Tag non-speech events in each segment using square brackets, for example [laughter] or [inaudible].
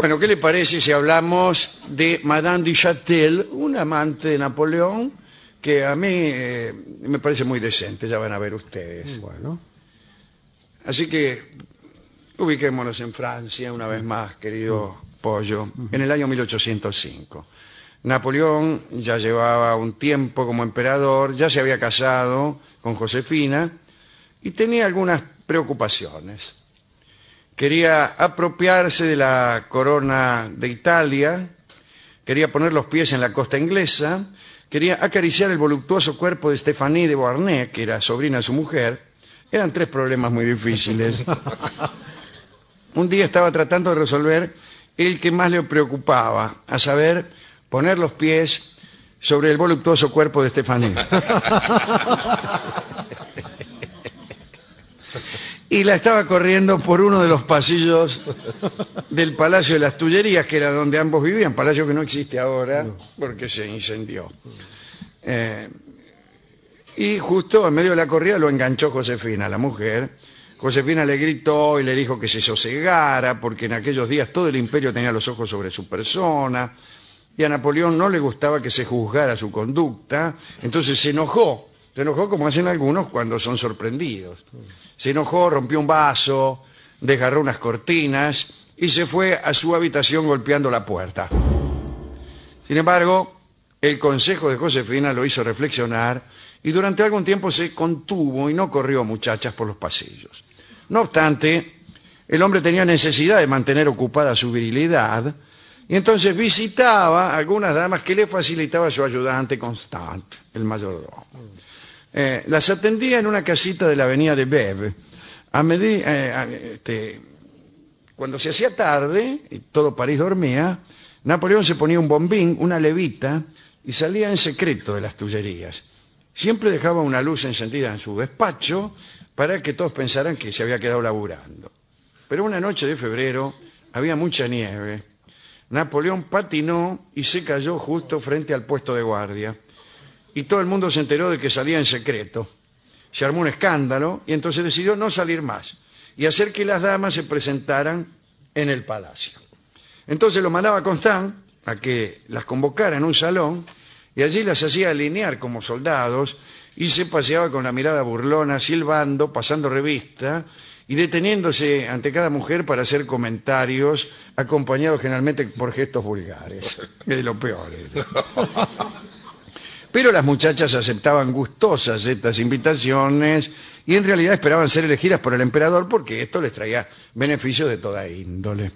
Bueno, ¿qué le parece si hablamos de Madame du Châtel, un amante de Napoleón que a mí eh, me parece muy decente, ya van a ver ustedes. Bueno, Así que ubiquémonos en Francia una vez más, querido Pollo, en el año 1805. Napoleón ya llevaba un tiempo como emperador, ya se había casado con Josefina y tenía algunas preocupaciones. Quería apropiarse de la corona de Italia, quería poner los pies en la costa inglesa, quería acariciar el voluptuoso cuerpo de Stephanie de Beauharnais, que era sobrina de su mujer. Eran tres problemas muy difíciles. [laughs] Un día estaba tratando de resolver el que más le preocupaba, a saber, poner los pies sobre el voluptuoso cuerpo de Stephanie. [laughs] y la estaba corriendo por uno de los pasillos del Palacio de las Tullerías, que era donde ambos vivían, palacio que no existe ahora porque se incendió. Eh, y justo en medio de la corrida lo enganchó Josefina, la mujer. Josefina le gritó y le dijo que se sosegara, porque en aquellos días todo el imperio tenía los ojos sobre su persona, y a Napoleón no le gustaba que se juzgara su conducta, entonces se enojó, se enojó como hacen algunos cuando son sorprendidos. Se enojó, rompió un vaso, desgarró unas cortinas y se fue a su habitación golpeando la puerta. Sin embargo, el consejo de Josefina lo hizo reflexionar y durante algún tiempo se contuvo y no corrió muchachas por los pasillos. No obstante, el hombre tenía necesidad de mantener ocupada su virilidad y entonces visitaba algunas damas que le facilitaba su ayudante Constant, el mayordomo. Eh, las atendía en una casita de la avenida de Bebe. A medi- eh, este, cuando se hacía tarde y todo París dormía, Napoleón se ponía un bombín, una levita, y salía en secreto de las tullerías. Siempre dejaba una luz encendida en su despacho para que todos pensaran que se había quedado laburando. Pero una noche de febrero había mucha nieve. Napoleón patinó y se cayó justo frente al puesto de guardia. Y todo el mundo se enteró de que salía en secreto. Se armó un escándalo y entonces decidió no salir más y hacer que las damas se presentaran en el palacio. Entonces lo mandaba Constant a que las convocara en un salón y allí las hacía alinear como soldados y se paseaba con la mirada burlona, silbando, pasando revista y deteniéndose ante cada mujer para hacer comentarios acompañados generalmente por gestos vulgares. Es de lo peor. [laughs] Pero las muchachas aceptaban gustosas estas invitaciones y en realidad esperaban ser elegidas por el emperador porque esto les traía beneficios de toda índole.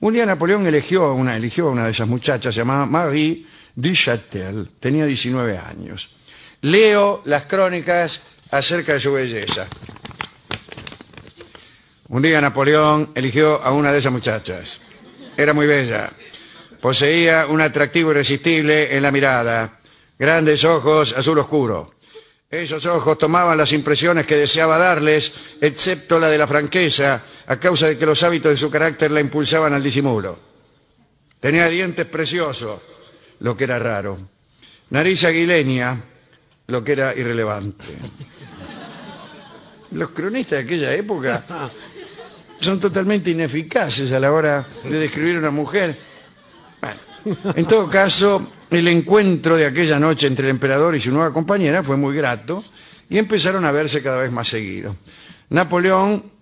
Un día Napoleón eligió a una, eligió a una de esas muchachas llamada Marie du Châtel. Tenía 19 años. Leo las crónicas acerca de su belleza. Un día Napoleón eligió a una de esas muchachas. Era muy bella. Poseía un atractivo irresistible en la mirada. Grandes ojos azul oscuro. Esos ojos tomaban las impresiones que deseaba darles, excepto la de la franqueza, a causa de que los hábitos de su carácter la impulsaban al disimulo. Tenía dientes preciosos, lo que era raro. Nariz aguileña, lo que era irrelevante. Los cronistas de aquella época son totalmente ineficaces a la hora de describir a una mujer. En todo caso, el encuentro de aquella noche entre el emperador y su nueva compañera fue muy grato y empezaron a verse cada vez más seguido. Napoleón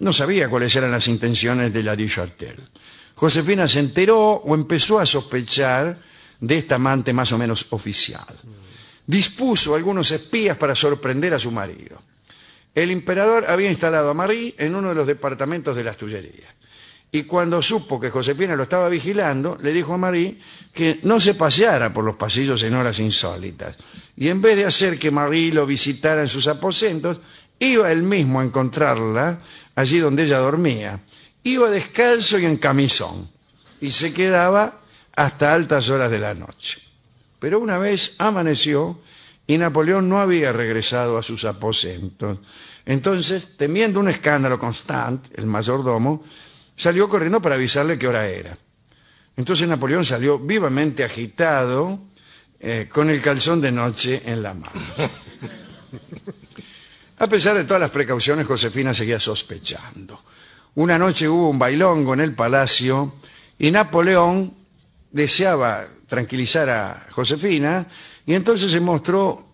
no sabía cuáles eran las intenciones de la Duchatel. Josefina se enteró o empezó a sospechar de esta amante más o menos oficial. Dispuso algunos espías para sorprender a su marido. El emperador había instalado a Marie en uno de los departamentos de las Tullerías. Y cuando supo que Josefina lo estaba vigilando, le dijo a Marie que no se paseara por los pasillos en horas insólitas. Y en vez de hacer que Marie lo visitara en sus aposentos, iba él mismo a encontrarla allí donde ella dormía. Iba descalzo y en camisón. Y se quedaba hasta altas horas de la noche. Pero una vez amaneció y Napoleón no había regresado a sus aposentos. Entonces, temiendo un escándalo constante, el mayordomo salió corriendo para avisarle qué hora era. Entonces Napoleón salió vivamente agitado, eh, con el calzón de noche en la mano. [laughs] A pesar de todas las precauciones, Josefina seguía sospechando. Una noche hubo un bailongo en el palacio Y Napoleón deseaba tranquilizar a Josefina y entonces se mostró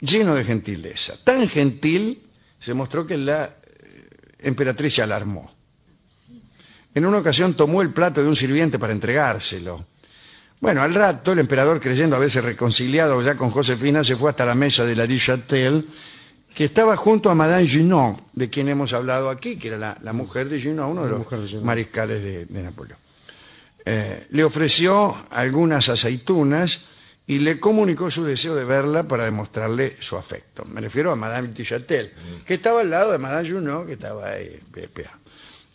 lleno de gentileza. Tan gentil se mostró que la eh, emperatriz se alarmó. En una ocasión tomó el plato de un sirviente para entregárselo. Bueno, al rato el emperador, creyendo haberse reconciliado ya con Josefina, se fue hasta la mesa de la Duchatel, que estaba junto a Madame Junot, de quien hemos hablado aquí, que era la, mujer de Junot, uno de los mariscales de, Napoleón. Eh, le ofreció algunas aceitunas y le comunicó su deseo de verla para demostrarle su afecto. Me refiero a Madame Duchatel, que estaba al lado de Madame Junot, que estaba ahí.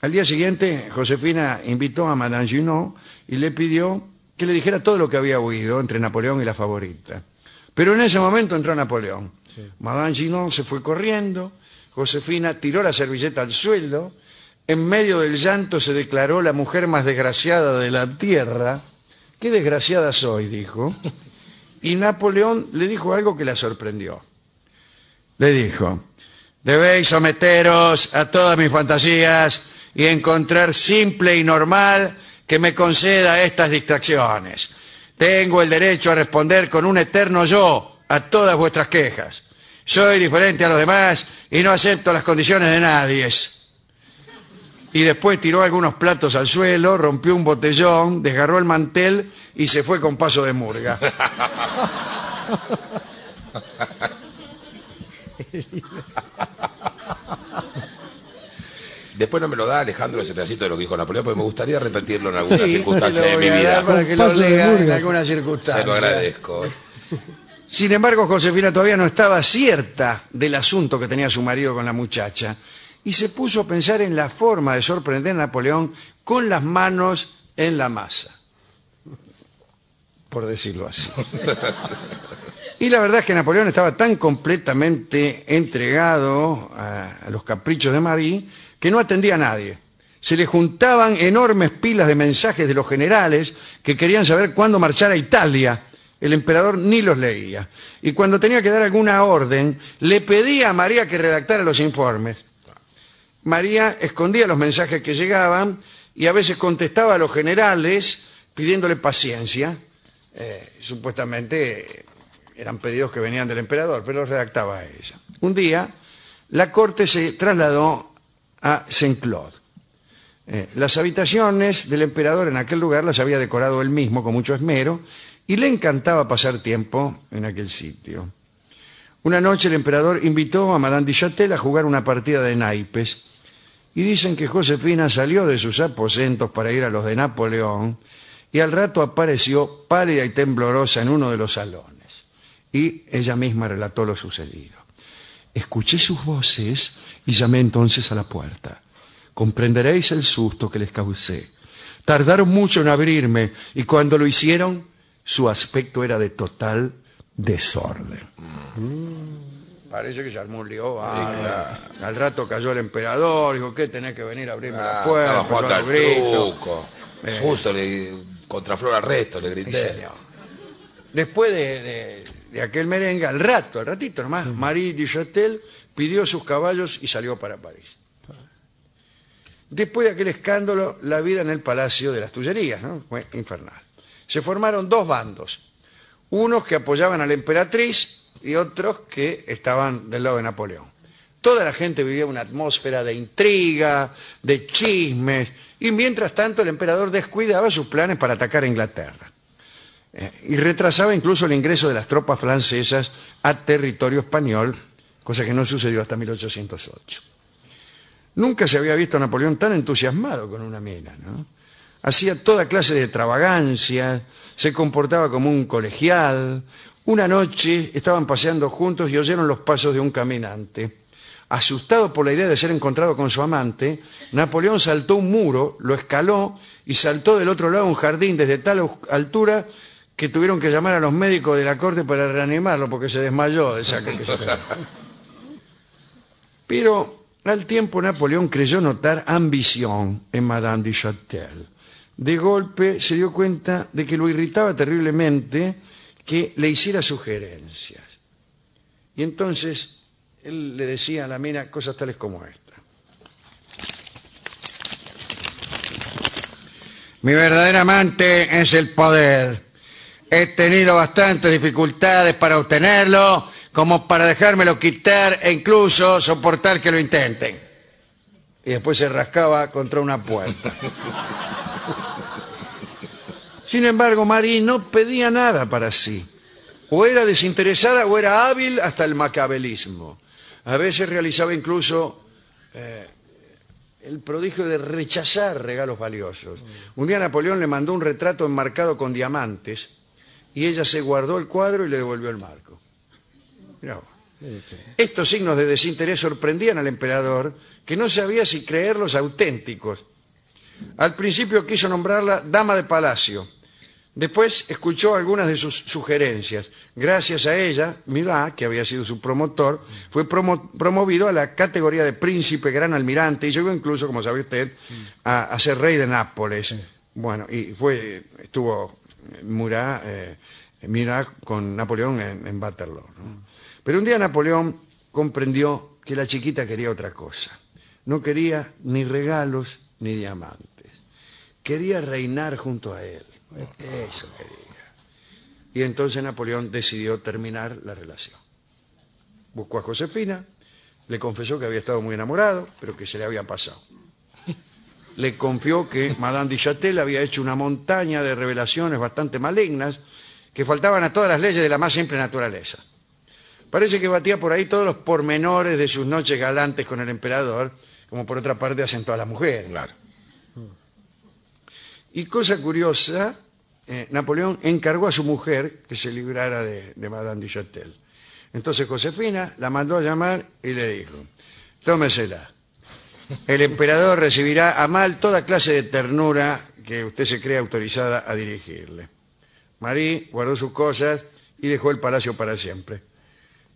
Al día siguiente, Josefina invitó a Madame Junot y le pidió que le dijera todo lo que había oído entre Napoleón y la favorita. Pero en ese momento entró Napoleón. Madame Junot se fue corriendo, Josefina tiró la servilleta al suelo, en medio del llanto se declaró la mujer más desgraciada de la tierra. «¡Qué desgraciada soy!», dijo. [laughs] Y Napoleón le dijo algo que la sorprendió. Le dijo, «Debéis someteros a todas mis fantasías y encontrar simple y normal que me conceda estas distracciones. Tengo el derecho a responder con un eterno yo a todas vuestras quejas. Soy diferente a los demás y no acepto las condiciones de nadie. Y después tiró algunos platos al suelo, rompió un botellón, desgarró el mantel y se fue con paso de murga. [laughs] Después no me lo da Alejandro ese pedacito de lo que dijo Napoleón, porque me gustaría repetirlo en alguna circunstancia de mi vida. Para que lo lea en alguna circunstancia. Se lo agradezco. Sin embargo, Josefina todavía no estaba cierta del asunto que tenía su marido con la muchacha y se puso a pensar en la forma de sorprender a Napoleón con las manos en la masa. Por decirlo así. Y la verdad es que Napoleón estaba tan completamente entregado a, los caprichos de Marie que no atendía a nadie. Se le juntaban enormes pilas de mensajes de los generales que querían saber cuándo marchar a Italia. El emperador ni los leía. Y cuando tenía que dar alguna orden, le pedía a María que redactara los informes. María escondía los mensajes que llegaban y a veces contestaba a los generales pidiéndole paciencia. Eh, supuestamente eran pedidos que venían del emperador, pero los redactaba ella. Un día, la corte se trasladó a Saint-Claude. Eh, las habitaciones del emperador en aquel lugar las había decorado él mismo con mucho esmero y le encantaba pasar tiempo en aquel sitio. Una noche el emperador invitó a Madame Duchatel a jugar una partida de naipes y dicen que Josefina salió de sus aposentos para ir a los de Napoleón y al rato apareció pálida y temblorosa en uno de los salones. Y ella misma relató lo sucedido. Escuché sus voces y llamé entonces a la puerta. Comprenderéis el susto que les causé. Tardaron mucho en abrirme y cuando lo hicieron, su aspecto era de total desorden. Mm. Parece que se armó un lío. Al rato cayó el emperador, dijo, ¿qué tenés que venir a abrirme la ah, puerta? Estaba truco. Eh. Justo le, contra Flor Arresto le grité. Después de de aquel merengue, al rato, al ratito nomás, Marie Duchatel pidió sus caballos y salió para París. Después de aquel escándalo, la vida en el Palacio de las Tullerías ¿no? fue infernal. Se formaron dos bandos, unos que apoyaban a la emperatriz y otros que estaban del lado de Napoleón. Toda la gente vivía una atmósfera de intriga, de chismes, y mientras tanto el emperador descuidaba sus planes para atacar a Inglaterra y retrasaba incluso el ingreso de las tropas francesas a territorio español, cosa que no sucedió hasta 1808. Nunca se había visto a Napoleón tan entusiasmado con una mina, ¿no? Hacía toda clase de extravagancia, se comportaba como un colegial. Una noche estaban paseando juntos y oyeron los pasos de un caminante. Asustado por la idea de ser encontrado con su amante, Napoleón saltó un muro, lo escaló y saltó del otro lado un jardín desde tal altura que tuvieron que llamar a los médicos de la corte para reanimarlo porque se desmayó de esa [laughs] Pero al tiempo Napoleón creyó notar ambición en Madame de Châtel. De golpe se dio cuenta de que lo irritaba terriblemente que le hiciera sugerencias. Y entonces él le decía a la mina cosas tales como esta. Mi verdadera amante es el poder. He tenido bastantes dificultades para obtenerlo, como para dejármelo quitar e incluso soportar que lo intenten. Y después se rascaba contra una puerta. Sin embargo, Marie no pedía nada para sí. O era desinteresada o era hábil hasta el macabelismo. A veces realizaba incluso eh, el prodigio de rechazar regalos valiosos. Un día Napoleón le mandó un retrato enmarcado con diamantes y ella se guardó el cuadro y le devolvió el marco. Mirá vos. Estos signos de desinterés sorprendían al emperador, que no sabía si creerlos auténticos. Al principio quiso nombrarla dama de palacio. Después escuchó algunas de sus sugerencias. Gracias a ella, Mirá, que había sido su promotor, fue promo- promovido a la categoría de príncipe gran almirante y llegó incluso, como sabe usted, a, a ser rey de Nápoles. Bueno, y fue estuvo Murat, eh, Murat con Napoleón en, en Waterloo. Pero un día Napoleón comprendió que la chiquita quería otra cosa. No quería ni regalos ni diamantes. Quería reinar junto a él. Eso quería. Y entonces Napoleón decidió terminar la relación. Buscó a Josefina, le confesó que había estado muy enamorado, pero que se le había pasado. Le confió que Madame de Châtel había hecho una montaña de revelaciones bastante malignas que faltaban a todas las leyes de la más simple naturaleza. Parece que batía por ahí todos los pormenores de sus noches galantes con el emperador, como por otra parte asentó a la mujer. Claro. Y cosa curiosa, eh, Napoleón encargó a su mujer que se librara de, de Madame de Châtel. Entonces Josefina la mandó a llamar y le dijo, tómesela. El emperador recibirá a mal toda clase de ternura que usted se cree autorizada a dirigirle. Marie guardó sus cosas y dejó el palacio para siempre.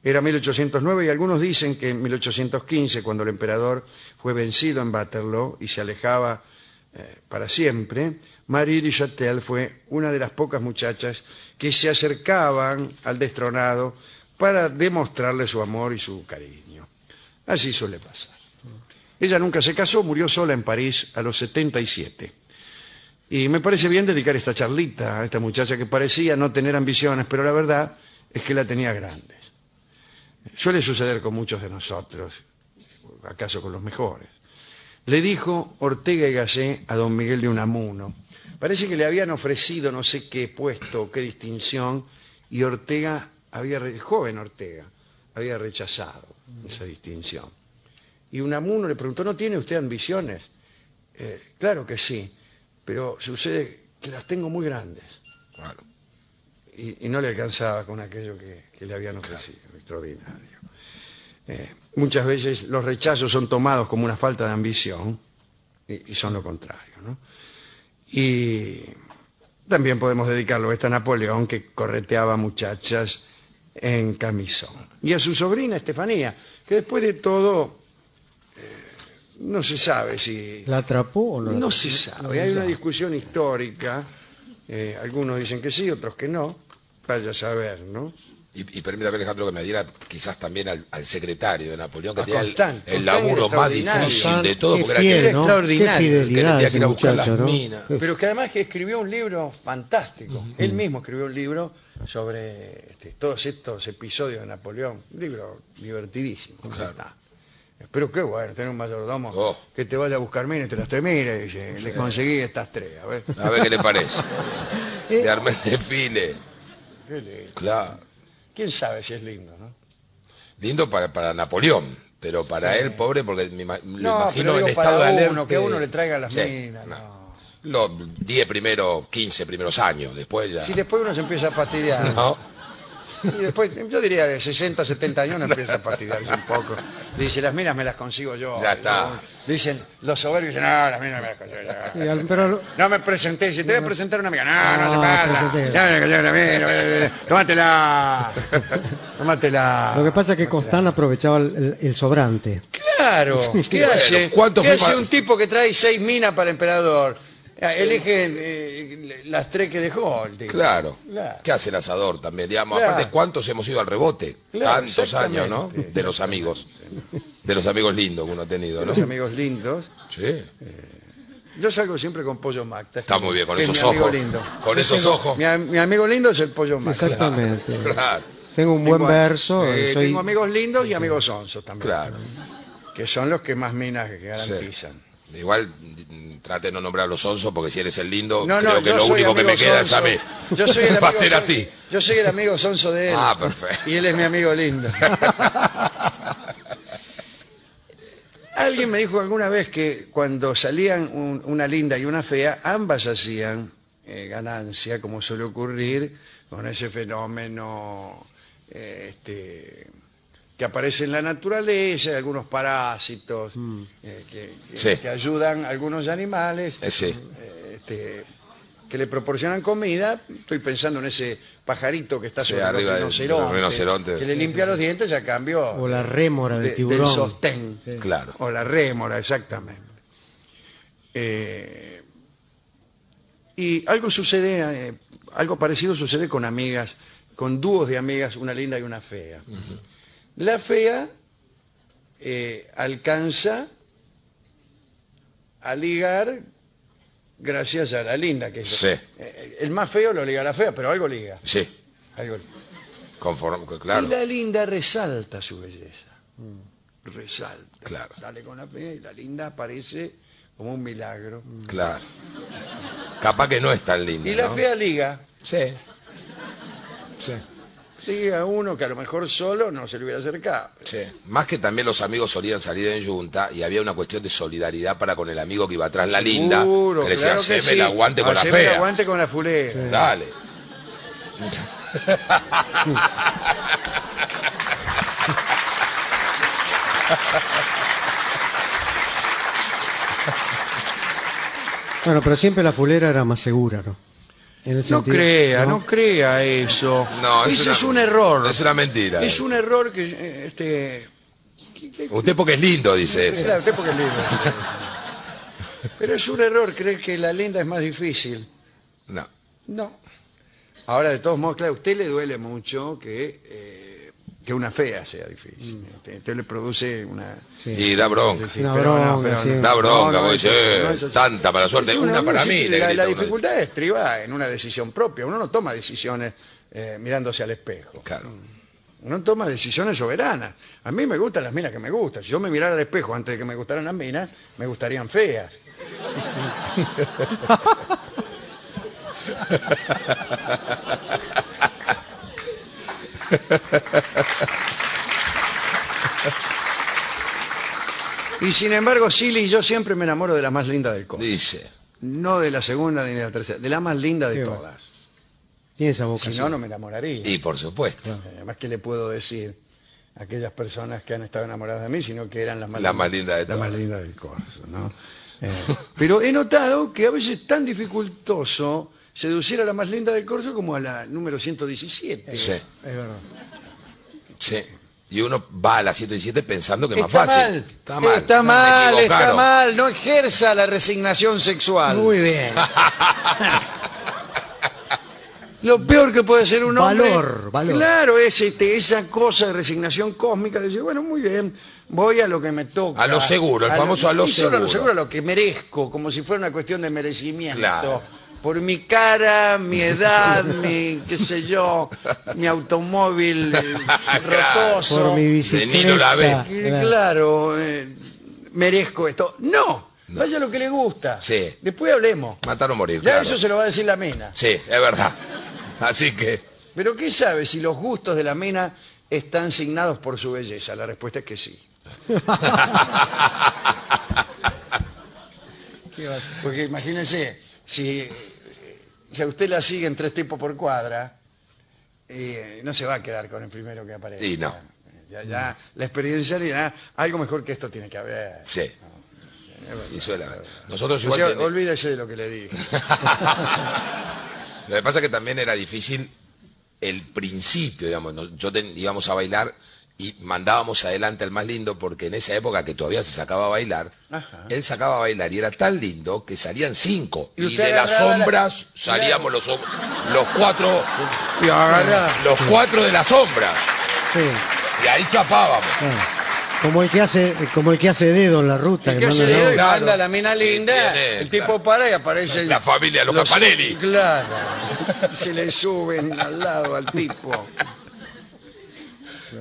Era 1809 y algunos dicen que en 1815, cuando el emperador fue vencido en Waterloo y se alejaba eh, para siempre, Marie de Châtel fue una de las pocas muchachas que se acercaban al destronado para demostrarle su amor y su cariño. Así suele pasar. Ella nunca se casó, murió sola en París a los 77. Y me parece bien dedicar esta charlita a esta muchacha que parecía no tener ambiciones, pero la verdad es que la tenía grandes. Suele suceder con muchos de nosotros, acaso con los mejores. Le dijo Ortega y Gasset a don Miguel de Unamuno. Parece que le habían ofrecido no sé qué puesto, qué distinción, y Ortega había, joven Ortega, había rechazado esa distinción. Y Unamuno le preguntó, ¿no tiene usted ambiciones? "Eh, claro que sí, pero sucede que las tengo muy grandes. Claro. Y, y no le alcanzaba con aquello que, que le habían ofrecido, extraordinario. Eh, muchas veces los rechazos son tomados como una falta de ambición y, y son lo contrario. ¿no? Y también podemos dedicarlo a esta Napoleón que correteaba muchachas en camisón. Y a su sobrina Estefanía, que después de todo no se sabe si... ¿La atrapó o no? No se sabe, hay una discusión histórica, eh, algunos dicen que sí, otros que no, vaya a saber, ¿no? Y, y permítame, Alejandro, que me diera quizás también al, al secretario de Napoleón, que A tenía el, Constant. el Constant laburo más difícil de todo, porque fiel, que era ¿no? extraordinario, que tenía que ir a buscar muchacho, las ¿no? minas. Pero que además que escribió un libro fantástico, él mismo escribió un libro sobre este, todos estos episodios de Napoleón, un libro divertidísimo. Está. Pero qué bueno, tener un mayordomo Oh. que te vaya a buscar minas y te las te mire y dice, le conseguí estas tres, a ver. A ver qué le parece. [laughs] De Armel Desfile. Qué lindo. Claro. ¿Quién sabe si es lindo, no? Lindo para, para Napoleón, pero para él, pobre, porque me ima- lo No, imagino pero en digo estado para de uno, que uno le traiga las minas, no. Los 10 primeros, 15 primeros años, después ya. Si después uno se empieza a fastidiar. [laughs] No, Y después, yo diría de 60, 70 años uno empieza a fastidiarse un poco. Dice, las minas me las consigo yo. Ya está. Dicen, los soberbios dicen, no, las minas me las consigo yo. Al- pero No me presenté, si te voy a presentar una amiga, no, no, No, te pasa. presenté. Ya me la consigo una mina, tómatela. [laughs] Tómatela. lo que pasa es que Constant aprovechaba el, el- el sobrante. Claro, [laughs] ¿qué hace? ¿cuánto ¿Qué fue hace un tipo que trae seis minas para el emperador? Ah, Elige eh, las tres que dejó el tipo. claro. Claro. ¿Qué hace el asador también? Digamos, Claro. aparte, ¿cuántos hemos ido al rebote? Claro, Tantos años, ¿no? De los amigos. De los amigos lindos que uno ha tenido, ¿no? Los amigos lindos. Sí. Yo salgo siempre con Pollo Macta. Está muy bien, con es esos mi amigo ojos. lindo. Con esos tengo- ojos. Mi, am- mi amigo lindo es el Pollo Macta. Exactamente. [laughs] Claro, Tengo un buen Tengo- verso. eh, soy- Tengo amigos lindos y amigos sonsos también. claro. Que son los que más minas Sí. Igual mm, trate de no nombrar a los onzos porque si eres el lindo, No, no, creo que lo único que me queda es a mí. Yo soy el [laughs] Va a amigo ser sonso- así. Yo soy el amigo sonso de él. Ah, perfecto. Y él es mi amigo lindo. [laughs] Alguien me dijo alguna vez que cuando salían un- una linda y una fea, ambas hacían eh, ganancia, como suele ocurrir con ese fenómeno eh, este, que aparece en la naturaleza, algunos parásitos eh, que, que- Sí. que ayudan a algunos animales Eh, sí. eh, este, que le proporcionan comida. Estoy pensando en ese pajarito que está Sí, sobre arriba los del- rinocerontes, del rinoceronte. que le limpia los dientes a cambio O la rémora del de- tiburón. del sostén. Sí. Claro. O la rémora, exactamente. Eh, y algo sucede, eh, algo parecido sucede con amigas, con dúos de amigas, una linda y una fea. La fea eh, alcanza a ligar gracias a la linda, que es- Sí. eh, el más feo lo liga a la fea, pero algo liga. Sí, algo liga. conforme, claro. Y la linda resalta su belleza. Resalta. Claro. Sale con la fea y la linda aparece como un milagro. Claro. Capaz que no es tan linda. Y la ¿no? fea liga. Sí. Sí. Liga a uno que a lo mejor solo no se le hubiera acercado. Sí. Más que también los amigos solían salir en yunta y había una cuestión de solidaridad para con el amigo que iba atrás la linda. Seguro, que le decía, claro que haceme sí. el aguante con la Haceme el fea. aguante con la fulera. Dale. Bueno, pero siempre la fulera era más segura, ¿no? En el No sentido- crea, no, crea eso. No, es Ese una- es un error. es una mentira Es eso. un error que... eh, Este, que- que- Usted porque es lindo, dice eso. Claro, usted porque es lindo. Pero es un error creer que la linda es más difícil. No. No. Ahora, de todos modos, claro, a usted le duele mucho que, eh, que una fea sea difícil. Este, Usted le produce una... Sí. Y da bronca. Sí, Una pero bronca, pero sí. Da bronca, porque eso- dice, no, eso sí. tanta para suerte. Es Una para mí, La, la uno. dificultad estriba en una decisión propia. Uno no toma decisiones eh, mirándose al espejo. Claro. Uno toma decisiones soberanas. A mí me gustan las minas que me gustan. Si yo me mirara al espejo antes de que me gustaran las minas, me gustarían feas. [laughs] Y sin embargo, Silly, yo siempre me enamoro de la más linda del coro. Dice. No de la segunda ni de la tercera, de la más linda de Qué todas. Tiene esa boca. Si no, no me enamoraría. Y por supuesto. Además, ¿qué le puedo decir a aquellas personas que han estado enamoradas de mí, sino que eran las más, La más linda de la más todas. linda del corso, ¿no? Eh, pero he notado que a veces es tan dificultoso seducir a la más linda del corso como a la número 117. Sí. Es verdad. Sí. Y uno va a las 117 pensando que es más Está fácil. mal, Está mal. está mal, está mal, no ejerza la resignación sexual. Muy bien. [laughs] Lo peor que puede ser un hombre. Valor, valor. Claro, es este, esa cosa de resignación cósmica de decir, bueno, muy bien, voy a lo que me toca. A lo seguro, el famoso a lo y solo a lo seguro. seguro, a lo que merezco, como si fuera una cuestión de merecimiento. Claro. Por mi cara, mi edad, mi, qué sé yo, mi automóvil [laughs] eh, rotoso. Por mi Nino bicicleta. la ve. Claro. Eh, merezco esto. No, vaya lo que le gusta. Sí. Después hablemos. Matar o morir, Ya claro. eso se lo va a decir la mina. Sí, es verdad. Así que, Pero ¿qué sabe si los gustos de la mina están signados por su belleza? La respuesta es que sí. [laughs] ¿Qué va a hacer? Porque imagínense, si, si a usted la siguen tres tipos por cuadra, eh, no se va a quedar con el primero que aparece. Y no. Ya, ya, la experiencia dirá, algo mejor que esto tiene que haber. sí. Y suele haber. Nosotros O igual sea, ten- olvídese de lo que le dije. [laughs] Lo que pasa es que también era difícil el principio, digamos. Yo ten- íbamos a bailar y mandábamos adelante al más lindo porque en esa época que todavía se sacaba a bailar, Ajá. él sacaba a bailar y era tan lindo que salían cinco. Y Y, de las la- sombras salíamos los, los cuatro, Y los cuatro de las sombras. Sí. Y ahí chapábamos. claro. Como el que hace, como el que hace dedo en la ruta. El que hace dedo y la- Claro. manda la mina Sí, linda, tiene, el tipo claro. para y aparece La familia, los Campanelli. Claro. Se le suben al lado al tipo.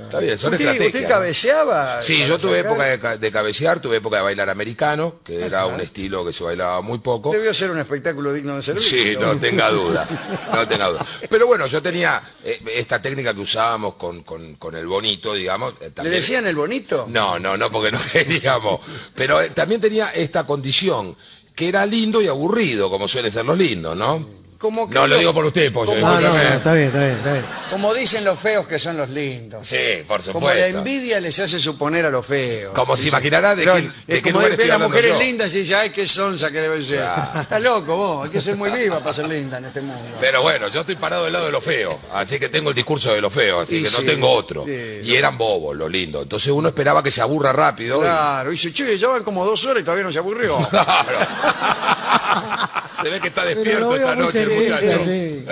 Está bien, son ¿Usted, estrategias. usted ¿no? cabeceaba? Sí, yo tuve época de, ca- de cabecear, tuve época de bailar americano, que era un estilo que se bailaba muy poco. Debió ser un espectáculo digno de servicio. Sí, no tenga duda, no tenga duda. Pero bueno, yo tenía eh, esta técnica que usábamos con, con- con el bonito, digamos. eh, ¿Le decían el bonito? No, no, no, porque no [laughs] queríamos. Pero eh, también tenía esta condición, que era lindo y aburrido, como suelen ser los lindos, ¿no? Como que No lo lo- digo por usted, Pollo. como No, no, no, discúlpeme. está bien, está bien, está bien. Como dicen los feos que son los lindos. Sí, por Como la supuesto. envidia les hace suponer a los feos. Como se imaginará de Pero, qué, de qué como lugar ve estoy la hablando mujer es yo. linda y dice, ay, qué sonsa que debe ser. Está loco vos, hay que ser muy viva para ser linda en este mundo. Pero bueno, yo estoy parado del lado de lo feo, así que tengo el discurso de lo feo, así Y que no tengo otro. sí. Y eran bobos, los lindos. Entonces uno esperaba que se aburra rápido. y- Claro, y dice, che, ya van como dos horas y todavía no se aburrió. [laughs] Claro. [laughs] se ve que está Pero despierto esta noche el muchacho. sí.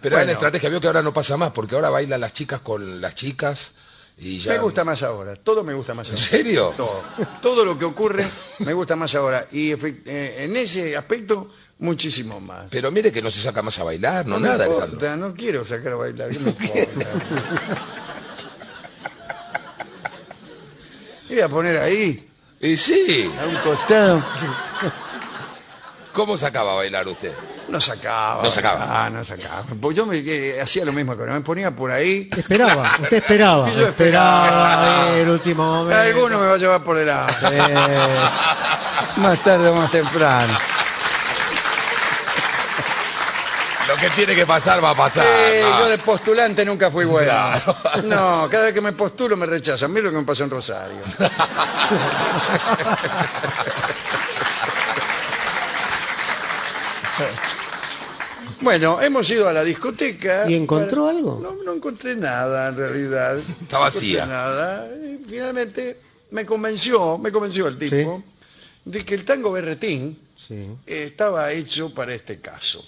Pero era Bueno. la estrategia, veo que ahora no pasa más, porque ahora bailan las chicas con las chicas y ya... Me gusta más ahora, todo me gusta más ahora. ¿En serio? Todo, todo lo que ocurre me gusta más ahora. Y eh, en ese aspecto, muchísimo más. Pero mire que no se saca más a bailar, no, me nada, importa, Alejandro. no quiero sacar a bailar, ¿qué me [laughs] importa? Voy a poner ahí, Y sí, a un costado. ¿cómo sacaba a bailar usted? No sacaba. No sacaba. Ah, no sacaba. Pues yo me, eh, hacía lo mismo que ahora, me ponía por ahí. Esperaba, [laughs] usted esperaba. Yo esperaba. el último momento. Alguno me va a llevar por delante. Eh, [laughs] Más tarde o más temprano. Lo que tiene que pasar va a pasar. Sí, ¿no? yo de postulante nunca fui bueno. No, cada vez que me postulo me rechazan. Mira lo que me pasó en Rosario. [laughs] Bueno, hemos ido a la discoteca. ¿Y encontró para- algo? No, no encontré nada en realidad. [laughs] Está No vacía. encontré nada. Y finalmente me convenció, me convenció el tipo de que el tango berretín sí. estaba hecho para este caso.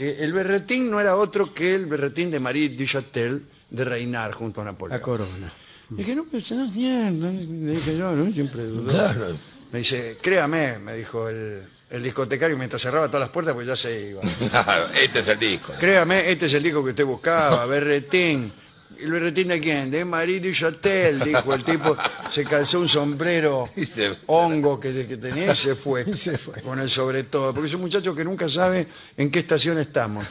Que el berretín no era otro que el berretín de Marie Duchatel de reinar junto a Napoleón. La corona. Dije, no, pero estás mierda. Le dije yo, ¿no? Siempre dudó. Claro. Me dice, créame, me dijo el, el discotecario mientras cerraba todas las puertas, pues ya se iba. [laughs] Claro, este es el disco. Créame, este es el disco que usted buscaba, Berretín. ¿El berretín de quién? De Marie Duchatel, dijo el tipo. Se calzó un sombrero [laughs] Y se- hongo que, que tenía [laughs] y se fue. Con el sobre todo. Porque es un muchacho que nunca sabe en qué estación estamos.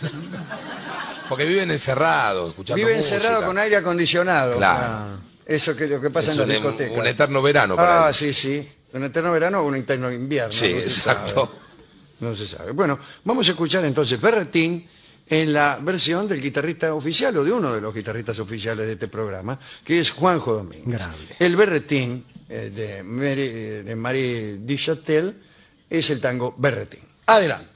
Porque viven encerrados, escuchando Vive música. encerrado con aire acondicionado. Claro. Ah, Eso que es lo que pasa Es en un, las em- discotecas. un eterno verano para Ah, él. sí, sí. Un eterno verano o un eterno invierno. Sí, no se exacto. No se sabe. Bueno, vamos a escuchar entonces Berretín en la versión del guitarrista oficial o de uno de los guitarristas oficiales de este programa, que es Juanjo Domínguez. Grande. El Berretín eh, de, Mary, eh, de Marie Duchatel es el tango Berretín. Adelante.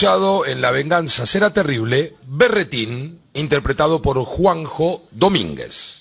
Escuchado en La venganza será terrible, Berretín, interpretado por Juanjo Domínguez.